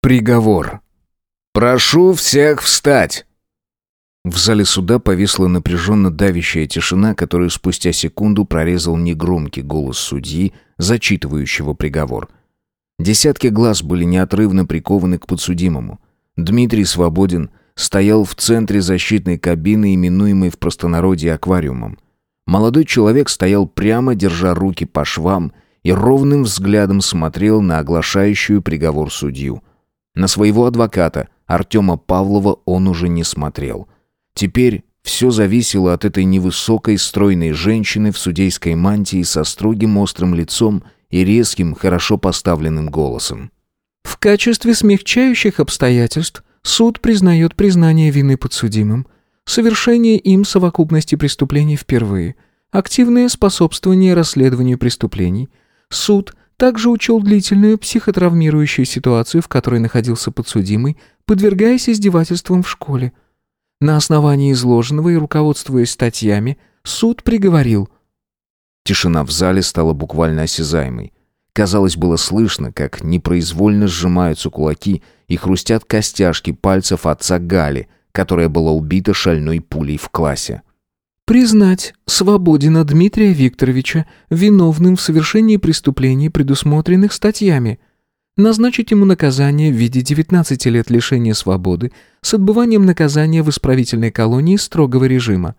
Приговор. «Прошу всех встать!» В зале суда повисла напряженно давящая тишина, которую спустя секунду прорезал негромкий голос судьи, зачитывающего приговор. Десятки глаз были неотрывно прикованы к подсудимому. Дмитрий Свободин стоял в центре защитной кабины, именуемой в простонародье аквариумом. Молодой человек стоял прямо, держа руки по швам, и ровным взглядом смотрел на оглашающую приговор судью. На своего адвоката, Артема Павлова, он уже не смотрел. Теперь все зависело от этой невысокой, стройной женщины в судейской мантии со строгим острым лицом и резким, хорошо поставленным голосом. В качестве смягчающих обстоятельств суд признает признание вины подсудимым, совершение им совокупности преступлений впервые, активное способствование расследованию преступлений. Суд также учел длительную психотравмирующую ситуацию, в которой находился подсудимый, подвергаясь издевательствам в школе. На основании изложенного и руководствуясь статьями, суд приговорил. Тишина в зале стала буквально осязаемой. Казалось, было слышно, как непроизвольно сжимаются кулаки и хрустят костяшки пальцев отца Гали, которая была убита шальной пулей в классе. Признать Свободина Дмитрия Викторовича виновным в совершении преступлений, предусмотренных статьями. Назначить ему наказание в виде 19 лет лишения свободы с отбыванием наказания в исправительной колонии строгого режима.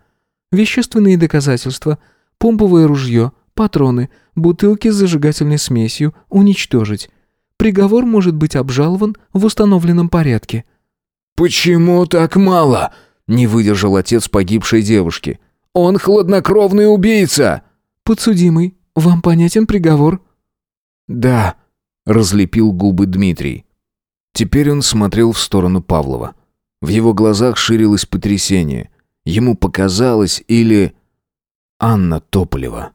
Вещественные доказательства, помповое ружье, патроны, бутылки с зажигательной смесью уничтожить. Приговор может быть обжалован в установленном порядке. «Почему так мало?» — не выдержал отец погибшей девушки. Он хладнокровный убийца!» «Подсудимый, вам понятен приговор?» «Да», — разлепил губы Дмитрий. Теперь он смотрел в сторону Павлова. В его глазах ширилось потрясение. Ему показалось или... Анна Тополева.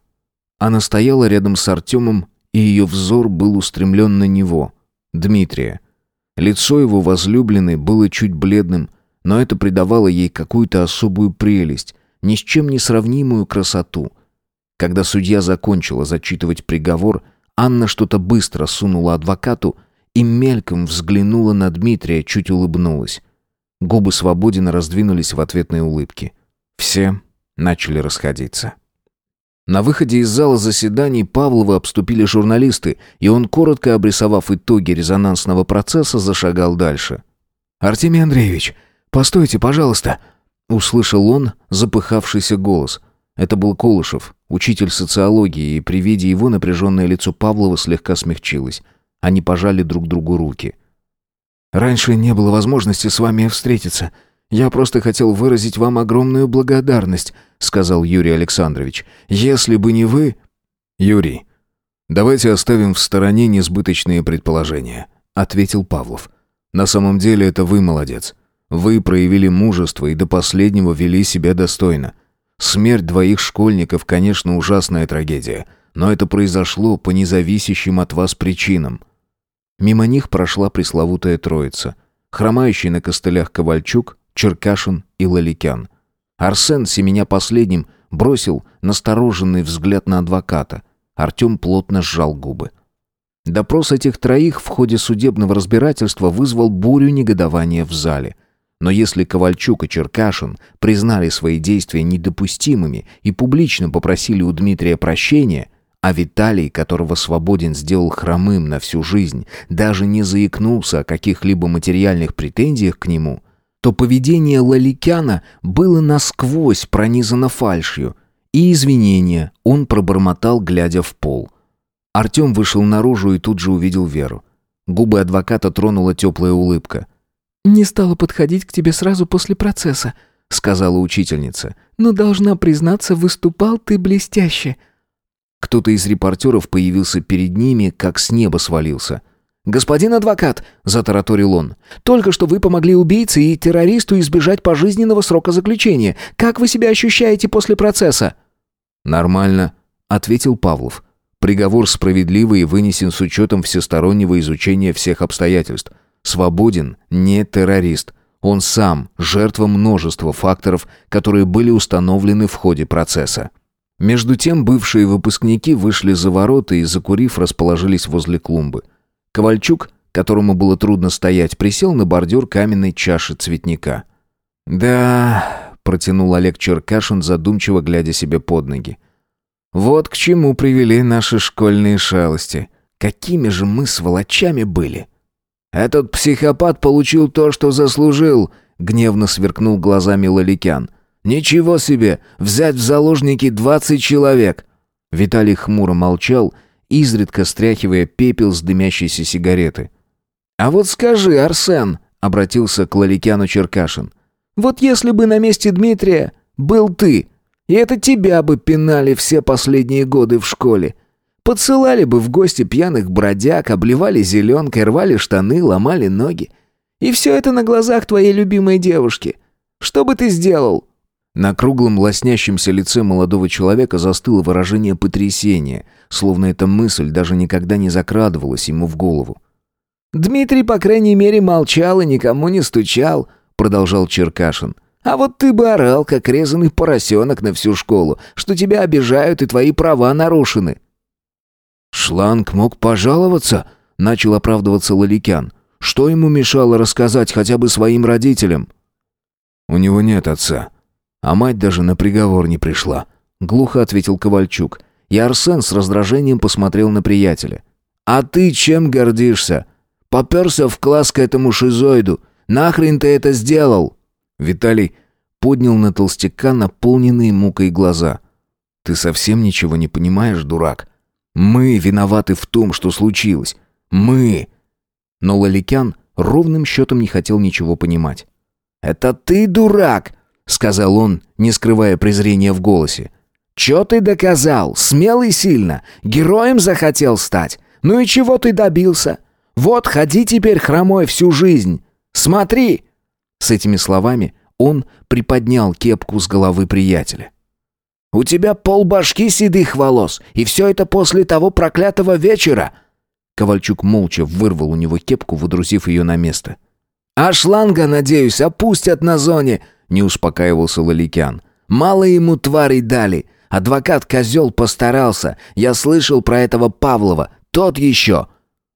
Она стояла рядом с Артемом, и ее взор был устремлен на него, Дмитрия. Лицо его возлюбленной было чуть бледным, но это придавало ей какую-то особую прелесть, ни с чем не сравнимую красоту. Когда судья закончила зачитывать приговор, Анна что-то быстро сунула адвокату и мельком взглянула на Дмитрия, чуть улыбнулась. Губы Свободина раздвинулись в ответной улыбке. Все начали расходиться. На выходе из зала заседаний Павлова обступили журналисты, и он, коротко обрисовав итоги резонансного процесса, зашагал дальше. «Артемий Андреевич, постойте, пожалуйста», Услышал он запыхавшийся голос. Это был Колышев, учитель социологии, и при виде его напряженное лицо Павлова слегка смягчилось. Они пожали друг другу руки. «Раньше не было возможности с вами встретиться. Я просто хотел выразить вам огромную благодарность», сказал Юрий Александрович. «Если бы не вы...» «Юрий, давайте оставим в стороне несбыточные предположения», ответил Павлов. «На самом деле это вы молодец. Вы проявили мужество и до последнего вели себя достойно. Смерть двоих школьников, конечно, ужасная трагедия, но это произошло по независящим от вас причинам. Мимо них прошла пресловутая троица. Хромающий на костылях Ковальчук, Черкашин и Лаликян. Арсен, семеня последним, бросил настороженный взгляд на адвоката. Артем плотно сжал губы. Допрос этих троих в ходе судебного разбирательства вызвал бурю негодования в зале – но если Ковальчук и Черкашин признали свои действия недопустимыми и публично попросили у Дмитрия прощения, а Виталий, которого Свободин сделал хромым на всю жизнь, даже не заикнулся о каких-либо материальных претензиях к нему, то поведение Лаликяна было насквозь пронизано фальшью, и извинения он пробормотал, глядя в пол. Артем вышел наружу и тут же увидел Веру. Губы адвоката тронула теплая улыбка – «Не стала подходить к тебе сразу после процесса», — сказала учительница. «Но должна признаться, выступал ты блестяще». Кто-то из репортеров появился перед ними, как с неба свалился. «Господин адвокат», — затараторил он, — «только что вы помогли убийце и террористу избежать пожизненного срока заключения. Как вы себя ощущаете после процесса?» «Нормально», — ответил Павлов. «Приговор справедливый и вынесен с учетом всестороннего изучения всех обстоятельств. Свободен не террорист. Он сам жертва множества факторов, которые были установлены в ходе процесса. Между тем бывшие выпускники вышли за ворота и, закурив, расположились возле клумбы. Ковальчук, которому было трудно стоять, присел на бордюр каменной чаши цветника. «Да», — протянул Олег Черкашин, задумчиво глядя себе под ноги. «Вот к чему привели наши школьные шалости. Какими же мы сволочами были!» «Этот психопат получил то, что заслужил», — гневно сверкнул глазами Лаликян. «Ничего себе! Взять в заложники двадцать человек!» Виталий хмуро молчал, изредка стряхивая пепел с дымящейся сигареты. «А вот скажи, Арсен», — обратился к Лаликяну Черкашин, «вот если бы на месте Дмитрия был ты, и это тебя бы пинали все последние годы в школе, подсылали бы в гости пьяных бродяг, обливали зеленкой, рвали штаны, ломали ноги. И все это на глазах твоей любимой девушки. Что бы ты сделал?» На круглом лоснящемся лице молодого человека застыло выражение потрясения, словно эта мысль даже никогда не закрадывалась ему в голову. «Дмитрий, по крайней мере, молчал и никому не стучал», — продолжал Черкашин. «А вот ты бы орал, как резанный поросенок на всю школу, что тебя обижают и твои права нарушены». «Шланг мог пожаловаться?» — начал оправдываться Лаликян. «Что ему мешало рассказать хотя бы своим родителям?» «У него нет отца. А мать даже на приговор не пришла», — глухо ответил Ковальчук. И Арсен с раздражением посмотрел на приятеля. «А ты чем гордишься? Поперся в класс к этому шизоиду. Нахрен ты это сделал?» Виталий поднял на толстяка наполненные мукой глаза. «Ты совсем ничего не понимаешь, дурак? Мы виноваты в том, что случилось. Мы!» Но Лаликян ровным счетом не хотел ничего понимать. «Это ты дурак!» — сказал он, не скрывая презрения в голосе. «Чё ты доказал? Смелый сильно. Героем захотел стать. Ну и чего ты добился? Вот ходи теперь хромой всю жизнь. Смотри!» С этими словами он приподнял кепку с головы приятеля. «У тебя полбашки седых волос, и все это после того проклятого вечера!» Ковальчук молча вырвал у него кепку, выдрузив ее на место. «А шланга, надеюсь, опустят на зоне!» — не успокаивался Лаликян. «Мало ему тварей дали. Адвокат-козел постарался. Я слышал про этого Павлова. Тот еще!»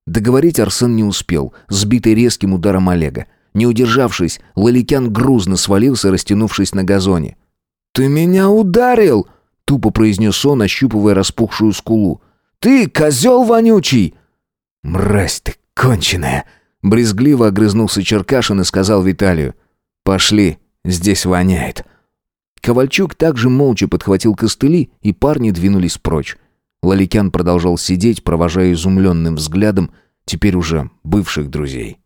Договорить Арсен не успел, сбитый резким ударом Олега. Не удержавшись, Лаликян грузно свалился, растянувшись на газоне. «Ты меня ударил!» — тупо произнес он, ощупывая распухшую скулу. «Ты, козел вонючий!» «Мразь ты конченая!» — брезгливо огрызнулся Черкашин и сказал Виталию. «Пошли, здесь воняет». Ковальчук также молча подхватил костыли, и парни двинулись прочь. Лаликян продолжал сидеть, провожая изумленным взглядом теперь уже бывших друзей.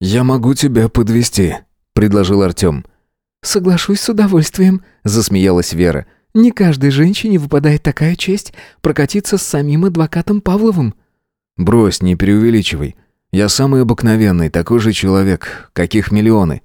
«Я могу тебя подвести, предложил Артем. «Соглашусь с удовольствием», — засмеялась Вера. «Не каждой женщине выпадает такая честь прокатиться с самим адвокатом Павловым». «Брось, не преувеличивай. Я самый обыкновенный, такой же человек, каких миллионы».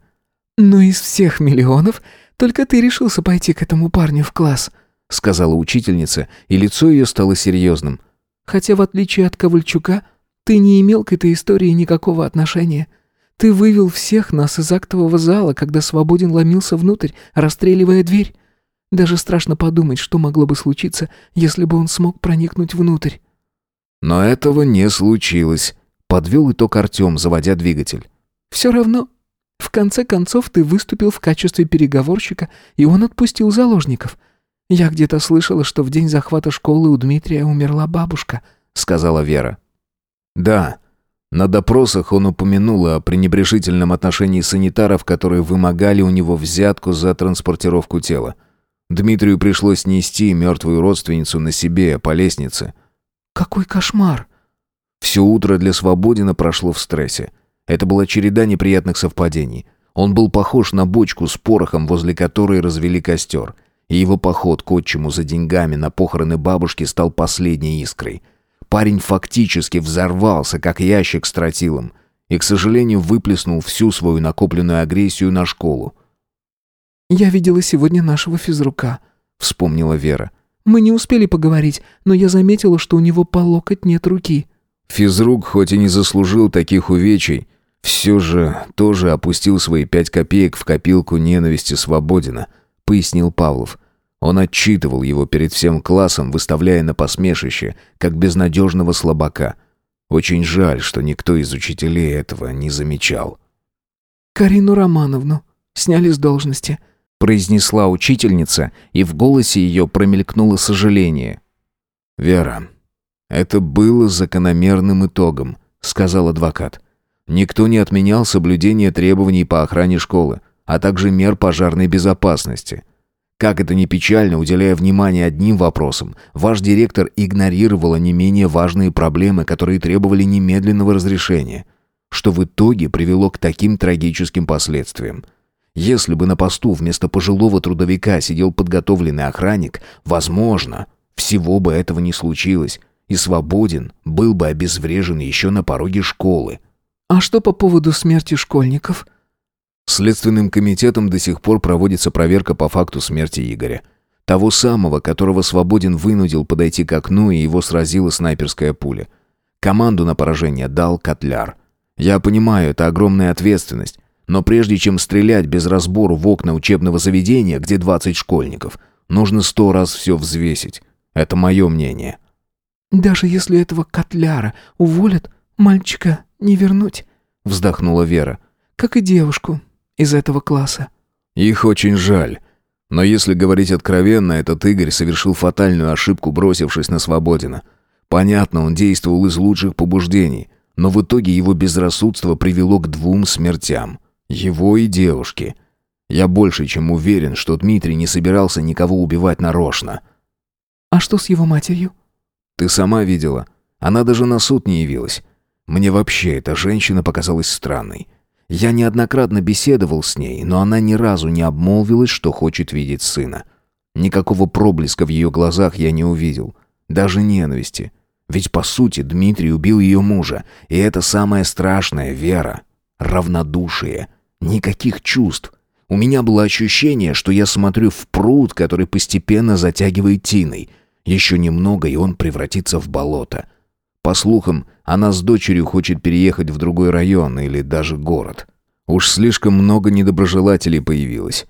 «Но из всех миллионов только ты решился пойти к этому парню в класс», — сказала учительница, и лицо ее стало серьезным. «Хотя, в отличие от Ковальчука, ты не имел к этой истории никакого отношения. Ты вывел всех нас из актового зала, когда Свободин ломился внутрь, расстреливая дверь. Даже страшно подумать, что могло бы случиться, если бы он смог проникнуть внутрь». «Но этого не случилось», — подвел итог Артем, заводя двигатель. «Все равно. В конце концов, ты выступил в качестве переговорщика, и он отпустил заложников. «Я где-то слышала, что в день захвата школы у Дмитрия умерла бабушка», — сказала Вера. «Да. На допросах он упомянул о пренебрежительном отношении санитаров, которые вымогали у него взятку за транспортировку тела. Дмитрию пришлось нести мертвую родственницу на себе по лестнице». «Какой кошмар!» Все утро для Свободина прошло в стрессе. Это была череда неприятных совпадений. Он был похож на бочку с порохом, возле которой развели костер — и его поход к отчиму за деньгами на похороны бабушки стал последней искрой. Парень фактически взорвался, как ящик с тротилом, и, к сожалению, выплеснул всю свою накопленную агрессию на школу. «Я видела сегодня нашего физрука», — вспомнила Вера. «Мы не успели поговорить, но я заметила, что у него по локоть нет руки». Физрук, хоть и не заслужил таких увечий, все же тоже опустил свои пять копеек в копилку ненависти Свободина — пояснил Павлов. Он отчитывал его перед всем классом, выставляя на посмешище, как безнадежного слабака. Очень жаль, что никто из учителей этого не замечал. «Карину Романовну сняли с должности», произнесла учительница, и в голосе ее промелькнуло сожаление. «Вера, это было закономерным итогом», — сказал адвокат. «Никто не отменял соблюдение требований по охране школы, а также мер пожарной безопасности». Как это ни печально, уделяя внимание одним вопросам, ваш директор игнорировала не менее важные проблемы, которые требовали немедленного разрешения, что в итоге привело к таким трагическим последствиям. Если бы на посту вместо пожилого трудовика сидел подготовленный охранник, возможно, всего бы этого не случилось, и Свободен был бы обезврежен еще на пороге школы. «А что по поводу смерти школьников?» Следственным комитетом до сих пор проводится проверка по факту смерти Игоря. Того самого, которого Свободен вынудил подойти к окну, и его сразила снайперская пуля. Команду на поражение дал Котляр. Я понимаю, это огромная ответственность, но прежде чем стрелять без разбору в окна учебного заведения, где 20 школьников, нужно сто раз все взвесить. Это мое мнение. «Даже если этого Котляра уволят, мальчика не вернуть», — вздохнула Вера. «Как и девушку, из этого класса. Их очень жаль. Но если говорить откровенно, этот Игорь совершил фатальную ошибку, бросившись на Свободина. Понятно, он действовал из лучших побуждений, но в итоге его безрассудство привело к двум смертям. Его и девушки. Я больше чем уверен, что Дмитрий не собирался никого убивать нарочно. «А что с его матерью?» «Ты сама видела. Она даже на суд не явилась. Мне вообще эта женщина показалась странной. Я неоднократно беседовал с ней, но она ни разу не обмолвилась, что хочет видеть сына. Никакого проблеска в ее глазах я не увидел. Даже ненависти. Ведь, по сути, Дмитрий убил ее мужа. И это самое страшное, Вера. Равнодушие. Никаких чувств. У меня было ощущение, что я смотрю в пруд, который постепенно затягивает тиной. Еще немного, и он превратится в болото. По слухам, она с дочерью хочет переехать в другой район или даже город. Уж слишком много недоброжелателей появилось.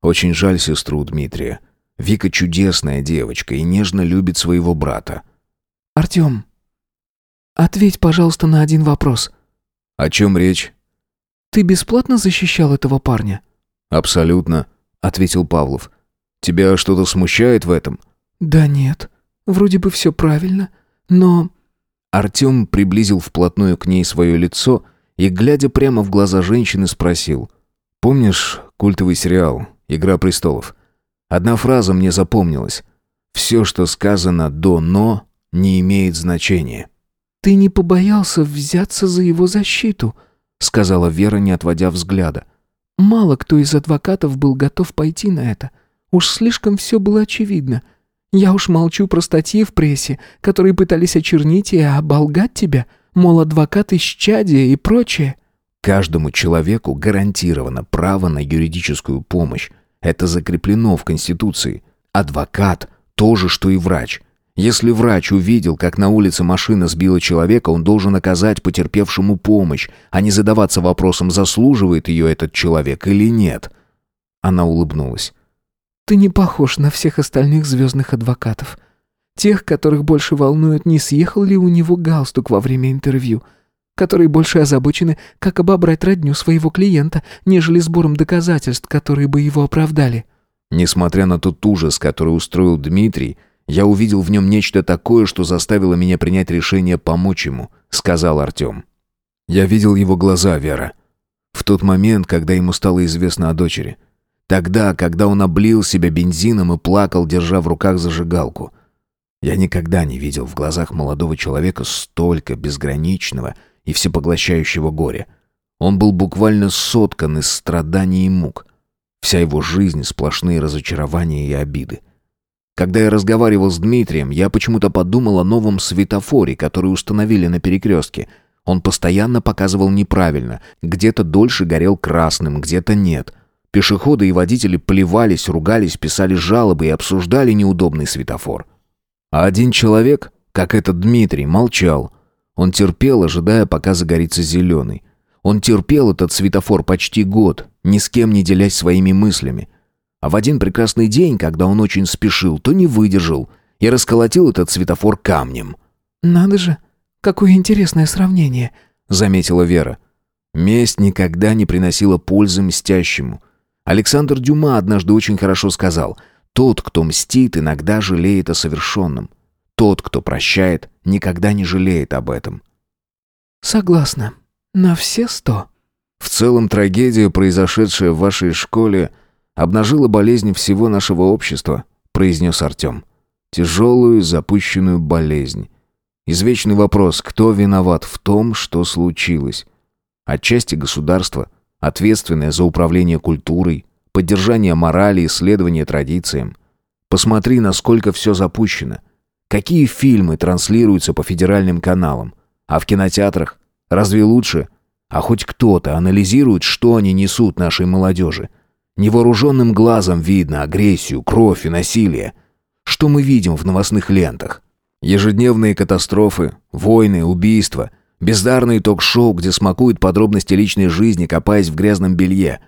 Очень жаль сестру Дмитрия. Вика чудесная девочка и нежно любит своего брата. «Артем, ответь, пожалуйста, на один вопрос». «О чем речь?» «Ты бесплатно защищал этого парня?» «Абсолютно», — ответил Павлов. «Тебя что-то смущает в этом?» «Да нет, вроде бы все правильно, но...» Артем приблизил вплотную к ней свое лицо и, глядя прямо в глаза женщины, спросил. «Помнишь культовый сериал «Игра престолов»? Одна фраза мне запомнилась. «Все, что сказано до «но», не имеет значения». «Ты не побоялся взяться за его защиту», — сказала Вера, не отводя взгляда. «Мало кто из адвокатов был готов пойти на это. Уж слишком все было очевидно. Я уж молчу про статьи в прессе, которые пытались очернить и оболгать тебя, мол, адвокат исчадия и прочее». Каждому человеку гарантировано право на юридическую помощь. Это закреплено в Конституции. Адвокат – то же, что и врач. Если врач увидел, как на улице машина сбила человека, он должен оказать потерпевшему помощь, а не задаваться вопросом, заслуживает ее этот человек или нет. Она улыбнулась. Ты не похож на всех остальных звездных адвокатов. Тех, которых больше волнует, не съехал ли у него галстук во время интервью, которые больше озабочены, как обобрать родню своего клиента, нежели сбором доказательств, которые бы его оправдали. Несмотря на тот ужас, который устроил Дмитрий, я увидел в нем нечто такое, что заставило меня принять решение помочь ему, сказал Артем. Я видел его глаза, Вера. В тот момент, когда ему стало известно о дочери – Тогда, когда он облил себя бензином и плакал, держа в руках зажигалку. Я никогда не видел в глазах молодого человека столько безграничного и всепоглощающего горя. Он был буквально соткан из страданий и мук. Вся его жизнь — сплошные разочарования и обиды. Когда я разговаривал с Дмитрием, я почему-то подумал о новом светофоре, который установили на перекрестке. Он постоянно показывал неправильно. Где-то дольше горел красным, где-то нет — Пешеходы и водители плевались, ругались, писали жалобы и обсуждали неудобный светофор. А один человек, как этот Дмитрий, молчал. Он терпел, ожидая, пока загорится зеленый. Он терпел этот светофор почти год, ни с кем не делясь своими мыслями. А в один прекрасный день, когда он очень спешил, то не выдержал и расколотил этот светофор камнем. «Надо же, Какое интересное сравнение», — заметила Вера. Месть никогда не приносила пользы мстящему. Александр Дюма однажды очень хорошо сказал «Тот, кто мстит, иногда жалеет о совершенном. Тот, кто прощает, никогда не жалеет об этом». «Согласна. На все сто». В целом трагедия, произошедшая в вашей школе, обнажила болезнь всего нашего общества, произнес Артем. Тяжелую запущенную болезнь. Извечный вопрос, кто виноват в том, что случилось. Отчасти государство, ответственное за управление культурой, поддержание морали, исследование традициям. Посмотри, насколько все запущено. Какие фильмы транслируются по федеральным каналам. А в кинотеатрах? Разве лучше? А хоть кто-то анализирует, что они несут нашей молодежи. Невооруженным глазом видно агрессию, кровь и насилие. Что мы видим в новостных лентах? Ежедневные катастрофы, войны, убийства, бездарные ток-шоу, где смакуют подробности личной жизни, копаясь в грязном белье.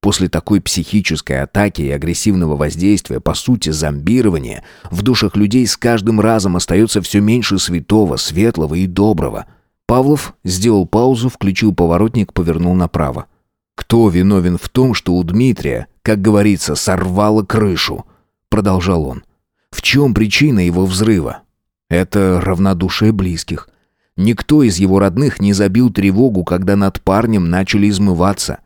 После такой психической атаки и агрессивного воздействия, по сути зомбирования, в душах людей с каждым разом остается все меньше святого, светлого и доброго. Павлов сделал паузу, включил поворотник, повернул направо. «Кто виновен в том, что у Дмитрия, как говорится, сорвало крышу?» Продолжал он. «В чем причина его взрыва? Это равнодушие близких. Никто из его родных не забил тревогу, когда над парнем начали измываться.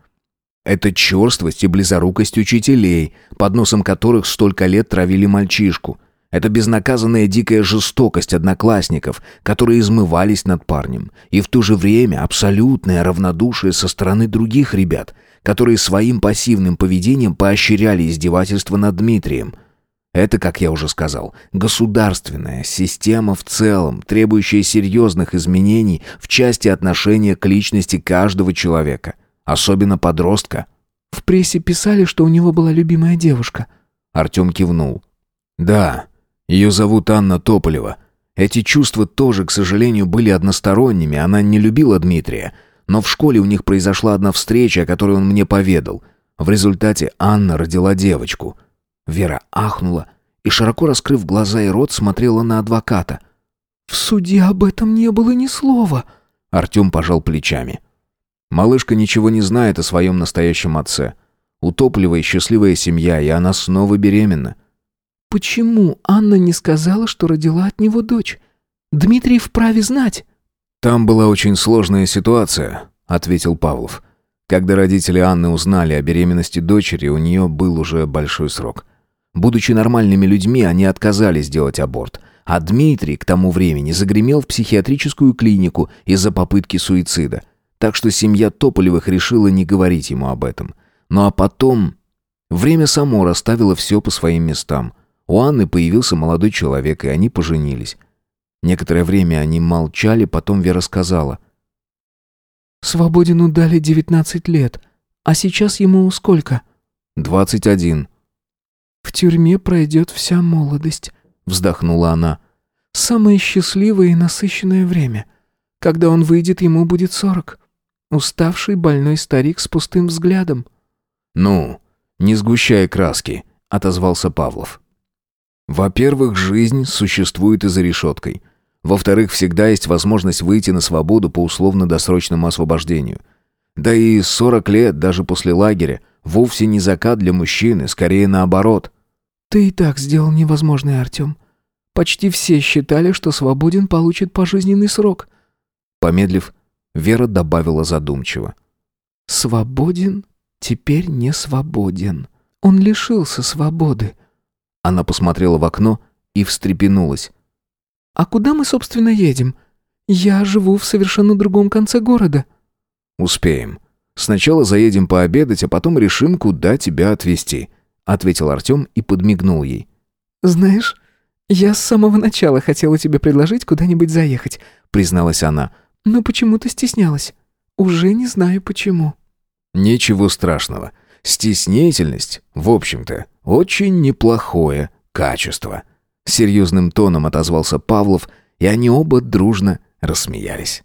Это черствость и близорукость учителей, под носом которых столько лет травили мальчишку. Это безнаказанная дикая жестокость одноклассников, которые измывались над парнем. И в то же время абсолютное равнодушие со стороны других ребят, которые своим пассивным поведением поощряли издевательство над Дмитрием – это, как я уже сказал, государственная система в целом, требующая серьезных изменений в части отношения к личности каждого человека, особенно подростка. В прессе писали, что у него была любимая девушка. Артем кивнул. Да, ее зовут Анна Тополева. Эти чувства тоже, к сожалению, были односторонними. Она не любила Дмитрия, но в школе у них произошла одна встреча, о которой он мне поведал. В результате Анна родила девочку — Вера ахнула и, широко раскрыв глаза и рот, смотрела на адвоката. «В суде об этом не было ни слова», — Артем пожал плечами. Малышка ничего не знает о своем настоящем отце. Утопливая счастливая семья, и она снова беременна. «Почему Анна не сказала, что родила от него дочь? Дмитрий вправе знать». «Там была очень сложная ситуация», — ответил Павлов. Когда родители Анны узнали о беременности дочери, у нее был уже большой срок. Будучи нормальными людьми, они отказались делать аборт. А Дмитрий к тому времени загремел в психиатрическую клинику из-за попытки суицида. Так что семья Тополевых решила не говорить ему об этом. Ну а потом... Время само расставило все по своим местам. У Анны появился молодой человек, и они поженились. Некоторое время они молчали, потом Вера сказала. «Свободину дали девятнадцать лет, а сейчас ему сколько?» «Двадцать один». «В тюрьме пройдет вся молодость», — вздохнула она. «Самое счастливое и насыщенное время. Когда он выйдет, ему будет сорок. Уставший больной старик с пустым взглядом». «Ну, не сгущай краски», — отозвался Павлов. «Во-первых, жизнь существует и за решеткой. Во-вторых, всегда есть возможность выйти на свободу по условно-досрочному освобождению. Да и 40 лет, даже после лагеря, вовсе не закат для мужчины, скорее наоборот. «Ты и так сделал невозможное, Артем. Почти все считали, что свободен получит пожизненный срок». Помедлив, Вера добавила задумчиво. «Свободен, теперь не свободен. Он лишился свободы». Она посмотрела в окно и встрепенулась. «А куда мы, собственно, едем? Я живу в совершенно другом конце города». «Успеем. Сначала заедем пообедать, а потом решим, куда тебя отвезти», — ответил Артем и подмигнул ей. «Знаешь, я с самого начала хотела тебе предложить куда-нибудь заехать», — призналась она. «Но почему-то стеснялась. Уже не знаю почему». «Ничего страшного. Стеснительность, в общем-то, очень неплохое качество». Серьезным тоном отозвался Павлов, и они оба дружно рассмеялись.